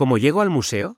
¿Cómo llego al museo?